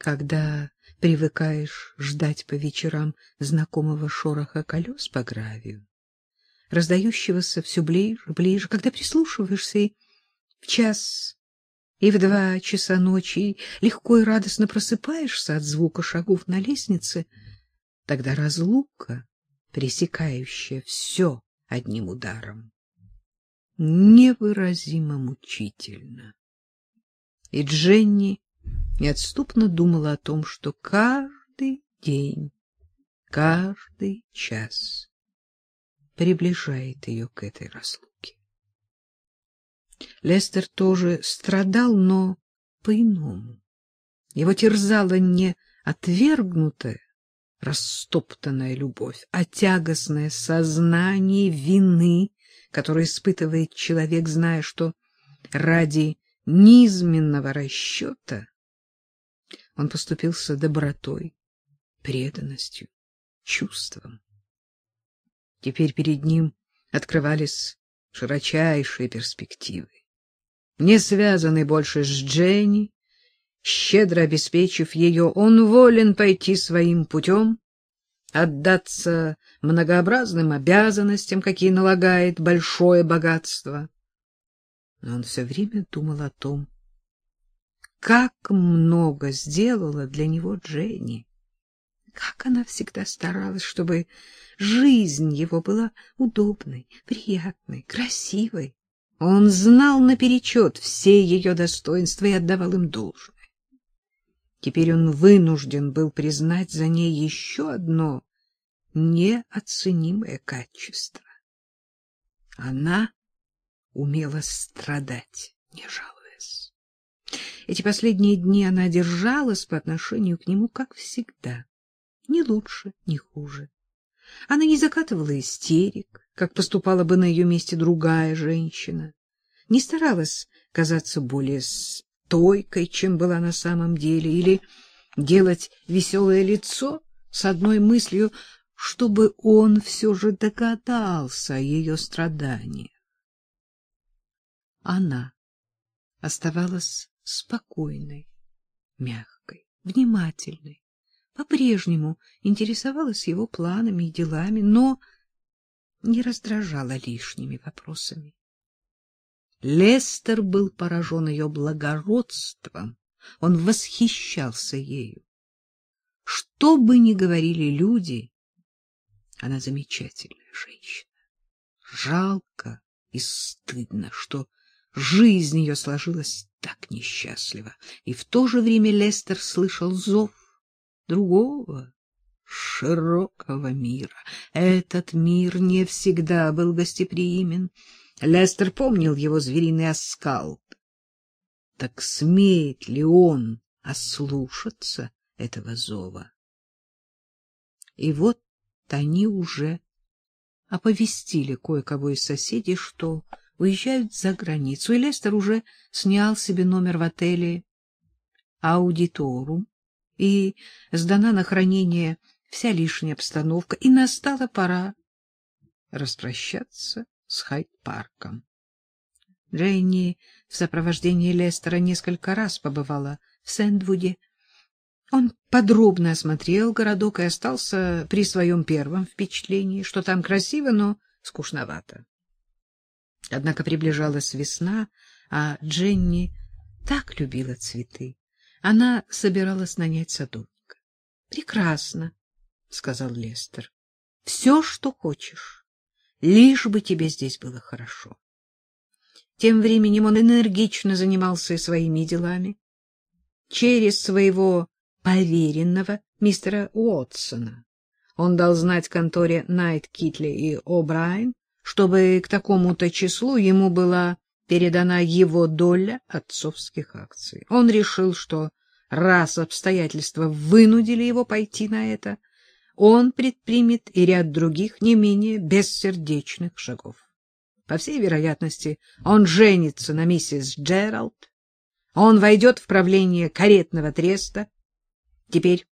Когда привыкаешь ждать по вечерам знакомого шороха колес по гравию, раздающегося все ближе, ближе, когда прислушиваешься и в час и в два часа ночи легко и радостно просыпаешься от звука шагов на лестнице, тогда разлука, пресекающая все одним ударом, невыразимо мучительно. И Дженни неотступно думала о том, что каждый день, каждый час приближает ее к этой разлуке. Лестер тоже страдал, но по-иному. Его терзала не отвергнутая, растоптанная любовь, а тягостное сознание вины, которое испытывает человек, зная, что ради низменного расчета он поступился добротой, преданностью, чувством. Теперь перед ним открывались широчайшие перспективы. Не связанный больше с Дженни, щедро обеспечив ее, он волен пойти своим путем, отдаться многообразным обязанностям, какие налагает большое богатство. Но он все время думал о том, как много сделала для него Дженни. Как она всегда старалась, чтобы жизнь его была удобной, приятной, красивой. Он знал наперечет все ее достоинства и отдавал им должное. Теперь он вынужден был признать за ней еще одно неоценимое качество. Она умела страдать, не жалуясь. Эти последние дни она держалась по отношению к нему, как всегда, ни лучше, ни хуже. Она не закатывала истерик, как поступала бы на ее месте другая женщина, не старалась казаться более стойкой, чем была на самом деле, или делать веселое лицо с одной мыслью, чтобы он все же догадался о ее страданиях. Она оставалась спокойной, мягкой, внимательной, по-прежнему интересовалась его планами и делами, но не раздражала лишними вопросами. Лестер был поражен ее благородством, он восхищался ею. Что бы ни говорили люди, она замечательная женщина. Жалко и стыдно, что жизнь ее сложилась так несчастливо, и в то же время Лестер слышал зов другого, широкого мира. Этот мир не всегда был гостеприимен. Лестер помнил его звериный оскал. Так смеет ли он ослушаться этого зова? И вот они уже оповестили кое-кого из соседей, что уезжают за границу, и Лестер уже снял себе номер в отеле «Аудиторум», и сдана на хранение вся лишняя обстановка, и настала пора распрощаться с Хайд-парком. Дженни в сопровождении Лестера несколько раз побывала в Сэндвуде. Он подробно осмотрел городок и остался при своем первом впечатлении, что там красиво, но скучновато. Однако приближалась весна, а Дженни так любила цветы. Она собиралась нанять садовника. — Прекрасно, — сказал Лестер. — Все, что хочешь, лишь бы тебе здесь было хорошо. Тем временем он энергично занимался своими делами. Через своего поверенного мистера Уотсона он дал знать конторе Найт Китли и О'Брайен, чтобы к такому-то числу ему была передана его доля отцовских акций. Он решил, что раз обстоятельства вынудили его пойти на это, он предпримет и ряд других не менее бессердечных шагов. По всей вероятности, он женится на миссис Джеральд, он войдет в правление каретного треста. Теперь,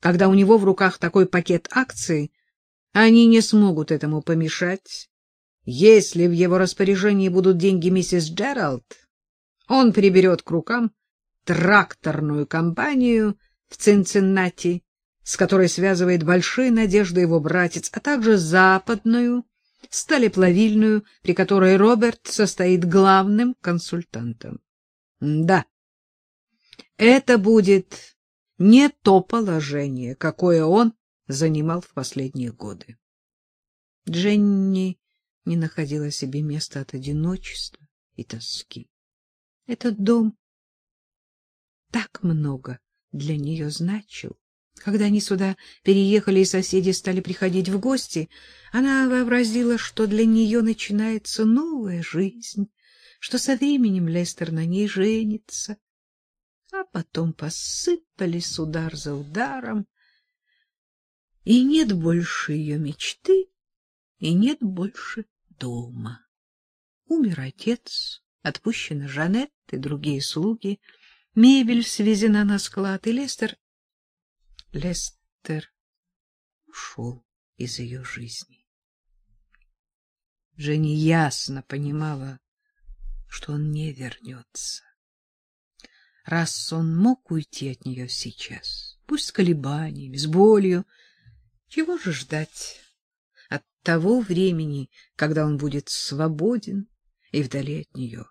когда у него в руках такой пакет акций, они не смогут этому помешать, если в его распоряжении будут деньги миссис Джеральд, он приберет к рукам тракторную компанию в Цинциннати, с которой связывает большие надежды его братец, а также западную сталеплавильную, при которой Роберт состоит главным консультантом. Да, это будет не то положение, какое он занимал в последние годы. Дженни не находила себе места от одиночества и тоски. Этот дом так много для нее значил. Когда они сюда переехали и соседи стали приходить в гости, она вообразила, что для нее начинается новая жизнь, что со временем Лестер на ней женится. А потом посыпались удар за ударом, и нет больше ее мечты, и нет больше дома. Умер отец, отпущена Жанет и другие слуги, мебель свезена на склад, и Лестер... Лестер ушел из ее жизни. Женя ясно понимала, что он не вернется. Раз он мог уйти от нее сейчас, пусть с колебаниями, с болью, чего же ждать того времени, когда он будет свободен и вдали от нее?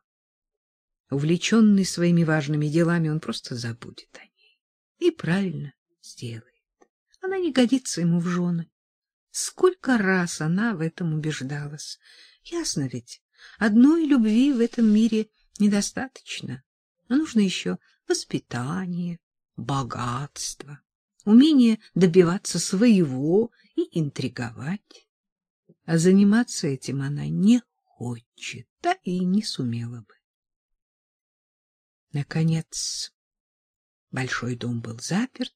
Увлеченный своими важными делами, он просто забудет о ней. И правильно сделает. Она не годится ему в жены. Сколько раз она в этом убеждалась. Ясно ведь, одной любви в этом мире недостаточно. Но нужно еще воспитание, богатство, умение добиваться своего и интриговать. А заниматься этим она не хочет, да и не сумела бы. Наконец, большой дом был заперт,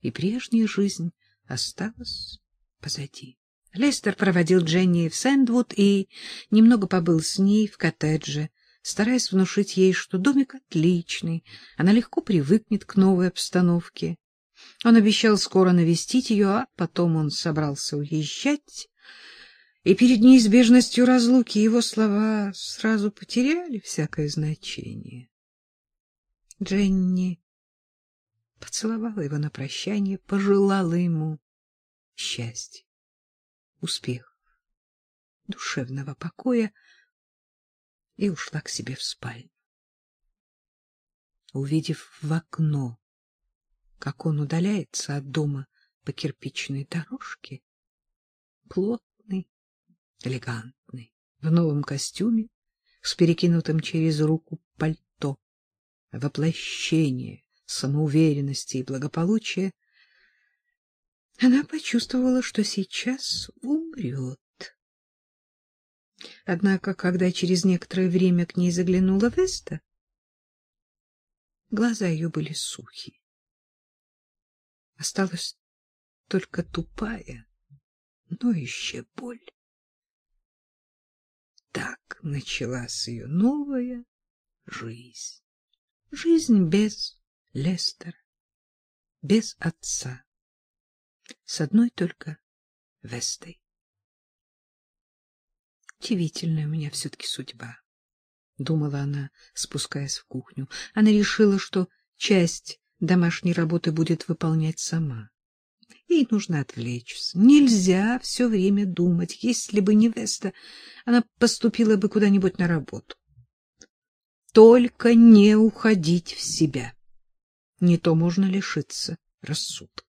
и прежняя жизнь осталась позади. Лестер проводил Дженни в Сэндвуд и немного побыл с ней в коттедже, стараясь внушить ей, что домик отличный, она легко привыкнет к новой обстановке. Он обещал скоро навестить ее, а потом он собрался уезжать, и перед неизбежностью разлуки его слова сразу потеряли всякое значение. Дженни поцеловала его на прощание, пожелала ему счастья, успехов, душевного покоя и ушла к себе в спальню. Увидев в окно, как он удаляется от дома по кирпичной дорожке, плотный, элегантный, в новом костюме, с перекинутым через руку пальто, воплощение самоуверенности и благополучия, она почувствовала, что сейчас умрет. Однако, когда через некоторое время к ней заглянула Веста, глаза ее были сухи. Осталась только тупая, ноющая боль. Так началась ее новая жизнь. Жизнь без Лестера, без отца, с одной только Вестой. Удивительная у меня все-таки судьба, — думала она, спускаясь в кухню. Она решила, что часть домашней работы будет выполнять сама. Ей нужно отвлечься. Нельзя все время думать. Если бы не Веста, она поступила бы куда-нибудь на работу. Только не уходить в себя. Не то можно лишиться рассудка.